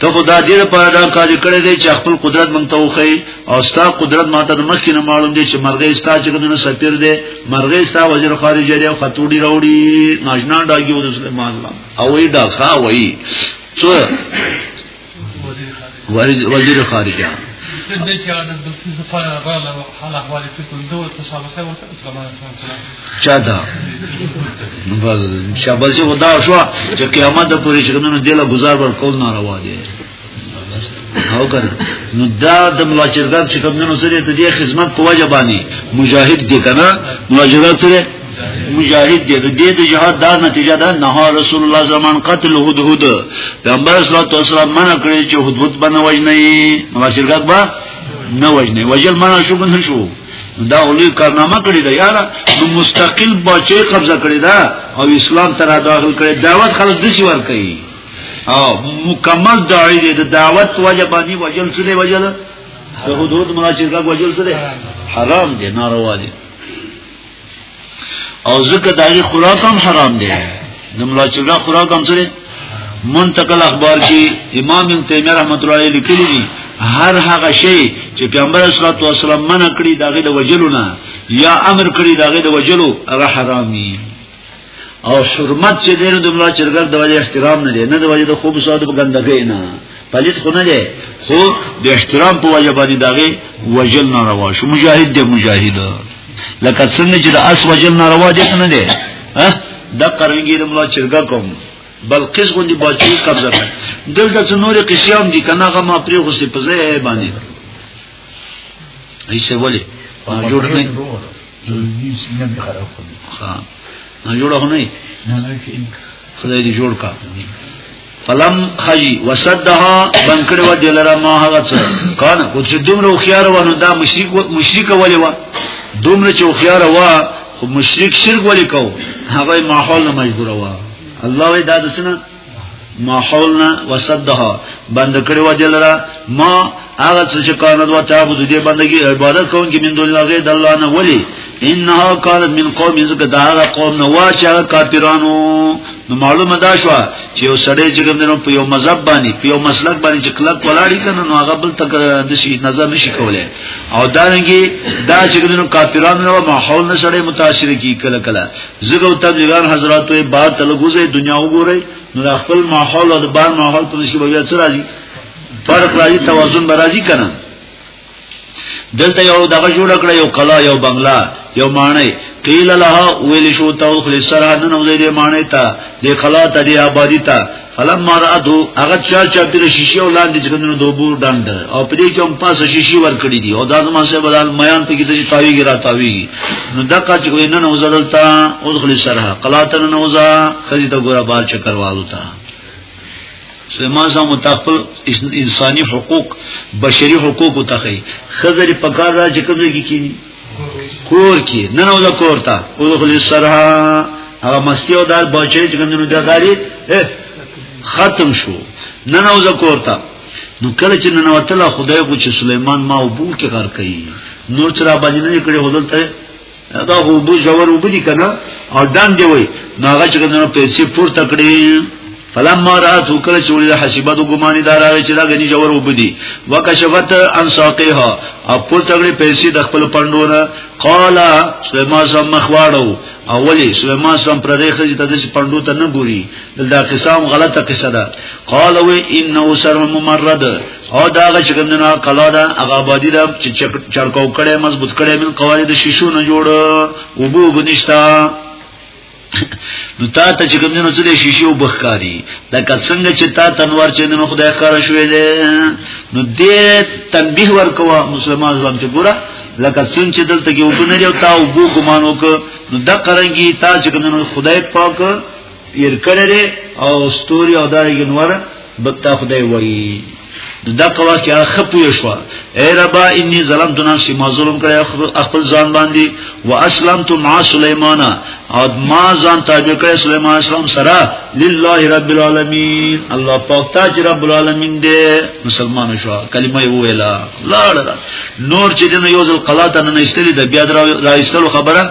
Speaker 1: ته خدا دې لپاره دا کار کړی دی چې خپل قدرت مونږ ته وخی او ستا قدرت ماته د مخکې نه معلوم دی چې مرغې ستا چې کومه سفیر دی مرغې ستا وزیر خارجه دی او خطوډي راوړي ناجنا ډاګي و سليمان الله او وی دا ښا وی څو وزیر خارجه دې چې دا د دې لپاره راغله
Speaker 2: حاله حواله کوم دوه تشابه سره ورته اسلام علیکم
Speaker 1: چا دا بس شاباسي خدا شو چې قیامت پورې چې نن دله گزار ور کول ناروا دي او کنه نو دا د ملاچرګان چې کوم نن سره ته دې خدمت کوه جبانی مجاهد دې کنه ملاچرګان سره مجاهد دې د دې د جهاد دا نتیجه ده نه رسول الله زمان قتل هدهد پیغمبر صلی الله علیه وسلم منع کړی چې هدهد باندې وجنه ملاچرګان با نه وجنه وجل منع شو کنه شو دا لوی کارنامه کړی دا یاره نو مستقل بچي قبضه کړی دا او اسلام تر داخل کړی دعوت خلک دسی ور کوي او مکمل داعی دی د دعوت واجبانی وجل څه دی وجل د حدود مناجات وجل څه دی حرام دی ناروا دی او ځکه دغه خوراک هم حرام دی د ملا چولا خوراک هم سره منتقل اخبار کې امام ابن تیمیه رحمت الله علیه لیکلی دی هر هغه شی چې پیغمبر صلی الله علیه وسلم منع کړی دغه د وجلونه یا امر کړی دغه د وجلو هغه حرامي او حرمت چې دینو د ملا چرګل د وجه احترام نه دی نه د وجه د خوب ساده بګندګې نه پلیس خو نه دی خو د احترام په وجه باندې داغه وجل نه روا شو مجاهد دی مجاهد لکه څنګه چې د اس وجل نه روا دي نه دی ها د قرنګیر ملا چرګا کوم بلقیس غوندي بچی قبضه کړ دلته څو نور قصيام دي کنه هغه ما پرې خو سي په ځای باندې ایسه ولي جوړ نه زوی سینه مې خراب کړ ها نه جوړه نه نه نه کې خدای دې جوړ کا فلم خی وسدها بنکړه و دلرا ما هغه څه کان او چې دومره خيار و نو دا مشرک مشرک ولې و دومره چې خيار و خو مشرک شرک ولې کو هغه ماحول نه مجبور و الله وی دا دسنه ماحولنا وسدها بند کړي و دلرا ما هغه چې کانت و تعبد دې بندګي عبادت کوونکې من دون الله د الله نه ولي انها كانت من قوم زګه دا هغه قوم نه واشه کافرانو نو معلومه دا شو چې یو سړی چې ګمنو په یو مذهب باندې په یو مسلک باندې چې کلک ولاړی کنه نو هغه بل تک د شي نظر نشي کولای او دا رنګي دا چې ګمنو کافرانو نو ماحول نه سړی متاثر کی کله کله زګو تبلیغان حضرات وي بار تلګوزه دنیا وګورئ نو د خپل ماحول او د بار ماحول په نسبت بیا څه راځي فرق راځي توازن به راځي کنه دلته یو دغه جوړ کړ یو کلا یو بنگلا یو مانای قیل لها ویل شو تو خلی سره نن وزیدې مانای ته د کلا ته دی آبادی ته فلم ما راتو هغه چا چا پیر شیشه ولاندې چې کنه دوبو ډنډ او پرې کې هم پاسه شیشه ور کړی دي او دا زما سه بدل میان ته کې د تاویږي را تاویږي نو دغه چې وینن او زلتا او دخل سره قلاتن نوزا خزي ته ګوره بار چکر والو تا سما سم متخپل انساني حقوق بشري حقوق ته خي خزري پکار را چې کوم کې کینی کور کې نه نو دا کور ته او دخل السرها هغه مستی او دار بچی چې کوم نو دغاری ختم شو نه نو دا کور ته نو کله چې نن وتله خدای کو چې سليمان ما وبو کې غر کوي نور چې را باندې نه کړي هدل ته دا وبو جوړ وبو دي کنه او دان دی وای نو هغه چې کنه پیسې پورته کړې فلما رات وکړه چې ولې حسیبات ګماني دار هغه چې دا غني جوور وبدي وکشفت ان ساقها او په تغړي پیسې د خپل پندونه قال سليمان سم مخواړو اولی سليمان سم پر دې خځې ته د پندو ته نه ګوري دا قسم غلطه قصه ده قال و انه سر ممرد او دا هغه چې کوم نه کلا ده هغه آبادی ده چې چړکاو کړي مضبوط کړي من قواعد شیشو نه جوړ وبو بنشتا نو تا ته چې کوم نو څه دې شیشه وبخکاری دا څنګه چې تا تنوار چې نو خدای ښکار شوې ده نو دې تنبیه ورکوا مسلمان ځوان ته ګوره لکه څنګه چې دلته کې وګونه دی او تا وګو ګمان وک نو دا قرانګي تا چې کوم نو خدای پاک ير کړره او ستوري او دایګ نور بتا خدای وای د دغه واقعیا خپو شو ای ربا انی ظلمت نفسی ما ظلم کړی خپل ځان باندې واسلمت مع سليمان او ما ځان تابع کړی سليمان اسلام سره لله رب العالمین الله پاک تاج رب العالمین دې مسلمان شو کلمه ویلا لاړه نور چې دنه یو ځل قلا ته نه استلی د بیا درا استلو خبره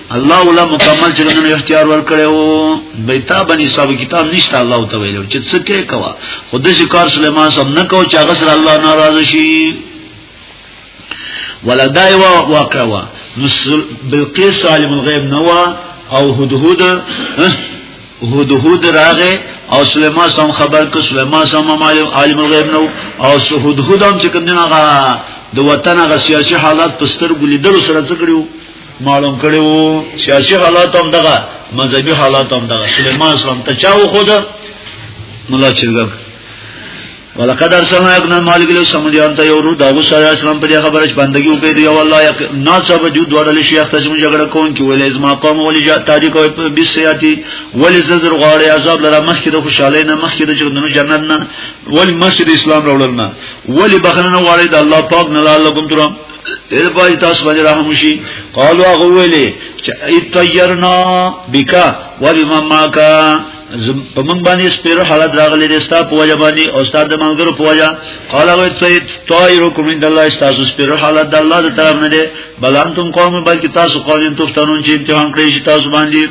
Speaker 1: الله ولا مکمل چرنن اختیار ورکړو بیتا بنی صاحب کتاب نشته الله ته ویلو چې څه کې کوا خود شي کار سليمان صاحب نه کو چې هغه سره الله ناراض شي ولدای وا واقعوا بلقیس عالم الغیب نوا او هدهد هدهد راغه او سليمان صاحب خبر کو سليمان صاحب عالم الغیب نو او هدهد هم چې کوم نه د وطن غ سیاسي حالات پستر ګلیدل سره څه کړیو معلوم کړي وو سیاسي حالات هم دغه مذهبي حالات هم دغه سليمان اسلام ته چا و خود مولا چرګ ولقد ارسلنا ابن مالک له سمجان ته یورو داو صلی الله اسلام په خبره چې بندگی او پیډ یو الله یک ناصب جو دوړل شیخ ته سم جګړه کون کې ولې زما قوم ولې جا تاجی کو به سیاتی ولې ززر غاړې عذاب لره مخکې د خوشاله نه مخکې د جنت جنت نه ولې مسجد اسلام راوړل نه ولې بخنه غاړې د الله پاک نه لعلکم ترام دیر پای تاسو باندې رحم شي قالوا غویلې چې ایتیرنا بکا وبما ماکا په موږ باندې سپیرو حالت راغلی دی ستا په وجه باندې او ستا د ملګرو په وجه قال او ته طائرو کوم د الله تاسو سپیرو حالت د الله د طرف نه دی بل انتم قوم بلکې تاسو قوم تفتنون چې امتحان کړی شي تاسو باندې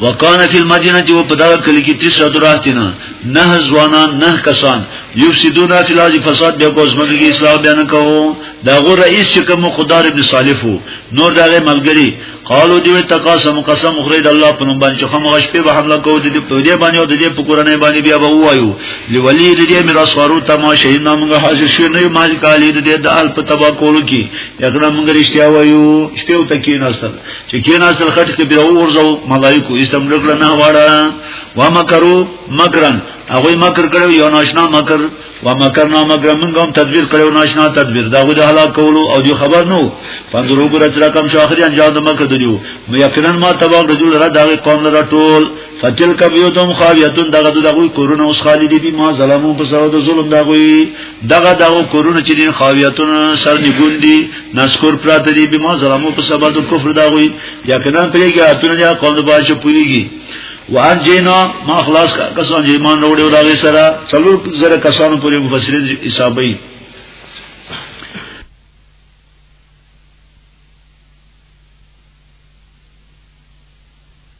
Speaker 1: وکانه فی المدینه جو په دغه کلی کې تیس دراتینا نه ځوانان نه کسان یفسدون فی الارض فساد بیا کوس مګر کې اسلام بیان کوو دا غو رئیس چې کوم خدار ابن صالح وو نور دغه ملګری قالو دی تقاسم قسم خرید الله په نوم باندې خو مغش په به حمله کوو د دې په دې باندې او د دې په قرانه باندې بیا به وایو لولی د دې میراث ورو ته ما شهید نامه حاضر شو نه ما کالی د دې د ال په تبا کولو کې یقینا موږ رښتیا وایو شپه او تکین استاد چې کینا سل خټ کې بیا ورځو ملایکو اسلام لګل نه واړه و مکرو مکرن هغه مکر کړو یو ناشنا مکر و مکرنا مکر موږ هم تدبیر کړو ناشنا تدبیر دا غو د هلاک کولو او دی خبر نو پندرو ګره چې رقم شاخري انجام د مکر دیو یقینا ما تبا رجل را دغه قوم را ټول فتلک بیوتم خاویتون دغه دغه کورونه اوس خالی دي بما ظلمو په سبب د ظلم دغه دغه دغه کورونه چې دین خاویتون سر نیګون دي نشکر پراته دي بما ظلمو په سبب د کفر دغه یقینا پیږي اتونه یا قوم د باشه پوریږي وان جینا ما خلاص کسان چې ایمان وروړي او دغه سره څلور زره کسانو پورې مفسرین حسابي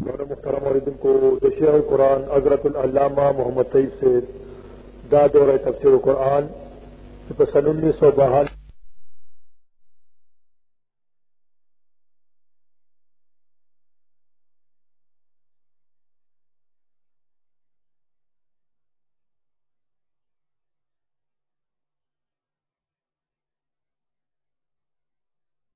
Speaker 3: مولانا محترم اوریدن کو د شیخ القرآن حضرت العلامہ محمد طیب سے دا دورہ تفسیر القرآن چې په سن 1952